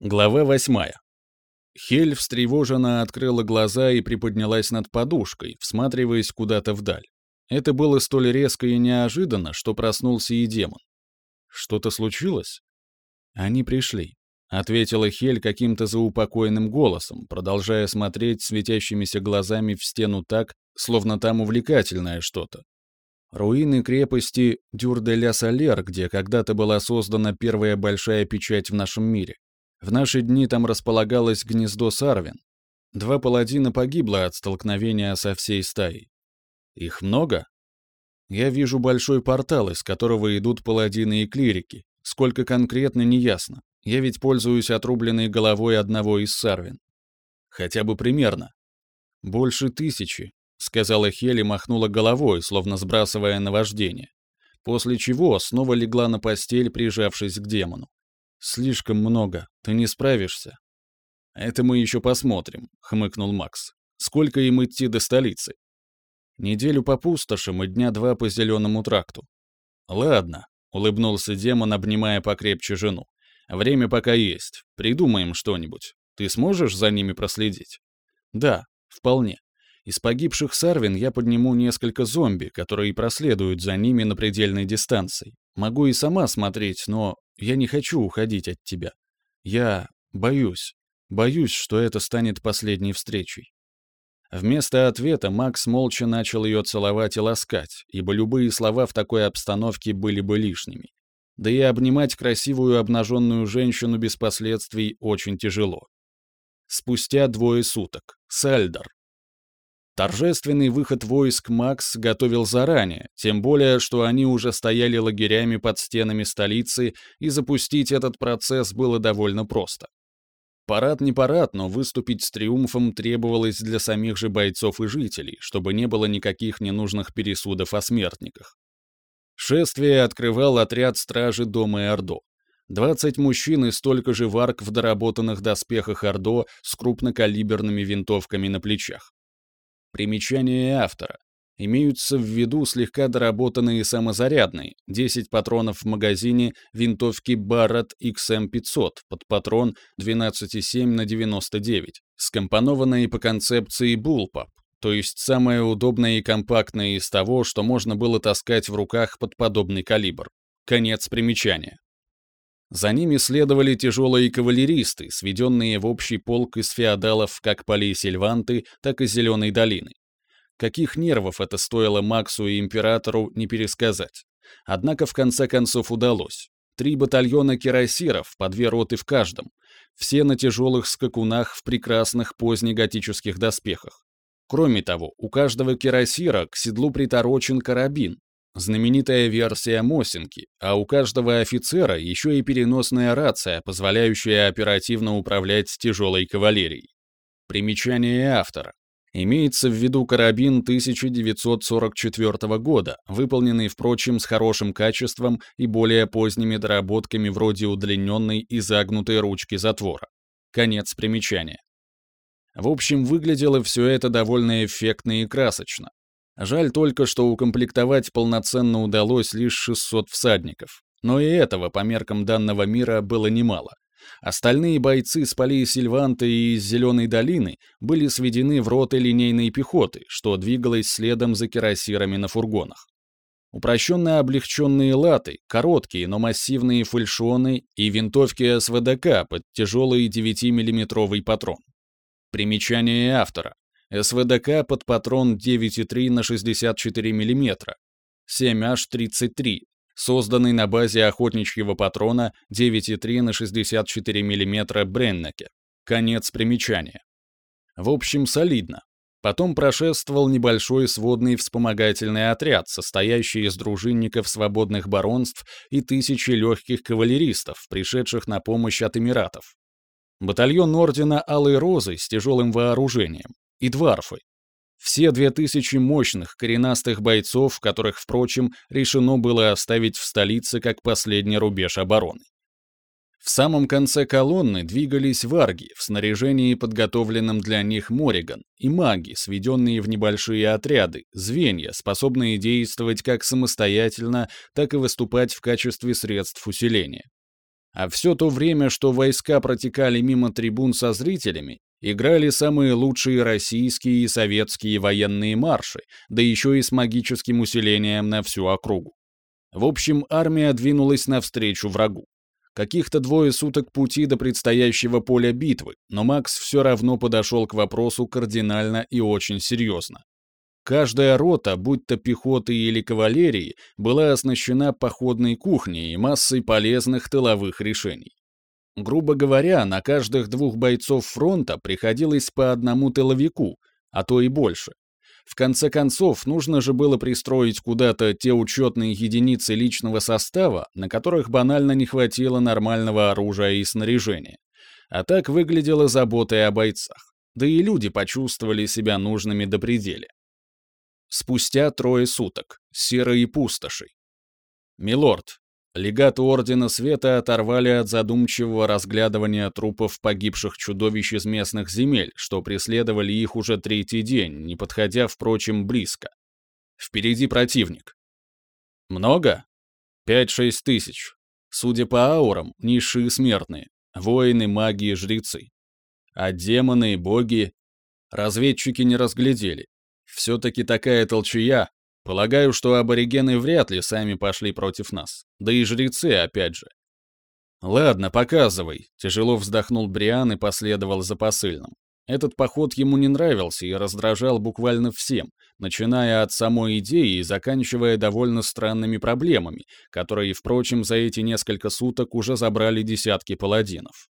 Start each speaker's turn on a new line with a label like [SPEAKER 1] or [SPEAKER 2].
[SPEAKER 1] Глава восьмая. Хель встревоженно открыла глаза и приподнялась над подушкой, всматриваясь куда-то вдаль. Это было столь резко и неожиданно, что проснулся и демон. «Что-то случилось?» «Они пришли», — ответила Хель каким-то заупокоенным голосом, продолжая смотреть светящимися глазами в стену так, словно там увлекательное что-то. Руины крепости Дюр-де-ля-Салер, где когда-то была создана первая большая печать в нашем мире. В наши дни там располагалось гнездо Сарвин. Два паладина погибло от столкновения со всей стаей. Их много? Я вижу большой портал, из которого идут паладины и клирики. Сколько конкретно, неясно. Я ведь пользуюсь отрубленной головой одного из Сарвин. Хотя бы примерно. Больше тысячи, сказала Хели, махнула головой, словно сбрасывая наваждение. После чего снова легла на постель, прижавшись к демону. «Слишком много. Ты не справишься». «Это мы еще посмотрим», — хмыкнул Макс. «Сколько им идти до столицы?» «Неделю по пустошам и дня два по зеленому тракту». «Ладно», — улыбнулся демон, обнимая покрепче жену. «Время пока есть. Придумаем что-нибудь. Ты сможешь за ними проследить?» «Да, вполне. Из погибших Сарвин я подниму несколько зомби, которые проследуют за ними на предельной дистанции. Могу и сама смотреть, но я не хочу уходить от тебя. Я боюсь. Боюсь, что это станет последней встречей. Вместо ответа Макс молча начал ее целовать и ласкать, ибо любые слова в такой обстановке были бы лишними. Да и обнимать красивую обнаженную женщину без последствий очень тяжело. Спустя двое суток. Сальдар. Торжественный выход войск Макс готовил заранее, тем более, что они уже стояли лагерями под стенами столицы, и запустить этот процесс было довольно просто. Парад не парад, но выступить с триумфом требовалось для самих же бойцов и жителей, чтобы не было никаких ненужных пересудов о смертниках. Шествие открывал отряд стражи Дома и Ордо. 20 мужчин и столько же варк в доработанных доспехах Ордо с крупнокалиберными винтовками на плечах. Примечание автора. Имеются в виду слегка доработанные самозарядные, 10 патронов в магазине винтовки Barrett XM500 под патрон 12,7 на 99, скомпонованные по концепции Bullpup, то есть самое удобное и компактное из того, что можно было таскать в руках под подобный калибр. Конец примечания. За ними следовали тяжелые кавалеристы, сведенные в общий полк из феодалов как полей Сильванты, так и Зеленой долины. Каких нервов это стоило Максу и Императору, не пересказать. Однако в конце концов удалось. Три батальона кирасиров, по две роты в каждом. Все на тяжелых скакунах в прекрасных позднеготических доспехах. Кроме того, у каждого кирасира к седлу приторочен карабин, Знаменитая версия Мосинки, а у каждого офицера еще и переносная рация, позволяющая оперативно управлять тяжелой кавалерией. Примечание автора. Имеется в виду карабин 1944 года, выполненный, впрочем, с хорошим качеством и более поздними доработками вроде удлиненной и загнутой ручки затвора. Конец примечания. В общем, выглядело все это довольно эффектно и красочно. Жаль только, что укомплектовать полноценно удалось лишь 600 всадников. Но и этого по меркам данного мира было немало. Остальные бойцы с полей Сильванта и из Зеленой долины были сведены в роты линейной пехоты, что двигалось следом за кирасирами на фургонах. Упрощенно облегченные латы, короткие, но массивные фальшоны и винтовки СВДК под тяжелый 9-миллиметровый патрон. Примечание автора. СВДК под патрон 9,3 на 64 мм, 7H33, созданный на базе охотничьего патрона 9,3 на 64 мм Бреннеке. Конец примечания. В общем, солидно. Потом прошествовал небольшой сводный вспомогательный отряд, состоящий из дружинников свободных баронств и тысячи легких кавалеристов, пришедших на помощь от Эмиратов. Батальон Ордена Алой Розы с тяжелым вооружением и дварфы. Все две тысячи мощных, коренастых бойцов, которых, впрочем, решено было оставить в столице как последний рубеж обороны. В самом конце колонны двигались варги в снаряжении, подготовленном для них Мориган, и маги, сведенные в небольшие отряды, звенья, способные действовать как самостоятельно, так и выступать в качестве средств усиления. А все то время, что войска протекали мимо трибун со зрителями, играли самые лучшие российские и советские военные марши, да еще и с магическим усилением на всю округу. В общем, армия двинулась навстречу врагу. Каких-то двое суток пути до предстоящего поля битвы, но Макс все равно подошел к вопросу кардинально и очень серьезно. Каждая рота, будь то пехоты или кавалерии, была оснащена походной кухней и массой полезных тыловых решений. Грубо говоря, на каждых двух бойцов фронта приходилось по одному тыловику, а то и больше. В конце концов, нужно же было пристроить куда-то те учетные единицы личного состава, на которых банально не хватило нормального оружия и снаряжения. А так выглядела забота о бойцах. Да и люди почувствовали себя нужными до пределя. Спустя трое суток. Серые пустоши. «Милорд, легаты Ордена Света оторвали от задумчивого разглядывания трупов погибших чудовищ из местных земель, что преследовали их уже третий день, не подходя, впрочем, близко. Впереди противник. Много? Пять-шесть тысяч. Судя по аурам, низшие смертные. Воины, маги жрецы. А демоны и боги... Разведчики не разглядели. Все-таки такая толчая. Полагаю, что аборигены вряд ли сами пошли против нас. Да и жрецы, опять же. «Ладно, показывай», — тяжело вздохнул Бриан и последовал за посыльным. Этот поход ему не нравился и раздражал буквально всем, начиная от самой идеи и заканчивая довольно странными проблемами, которые, впрочем, за эти несколько суток уже забрали десятки паладинов.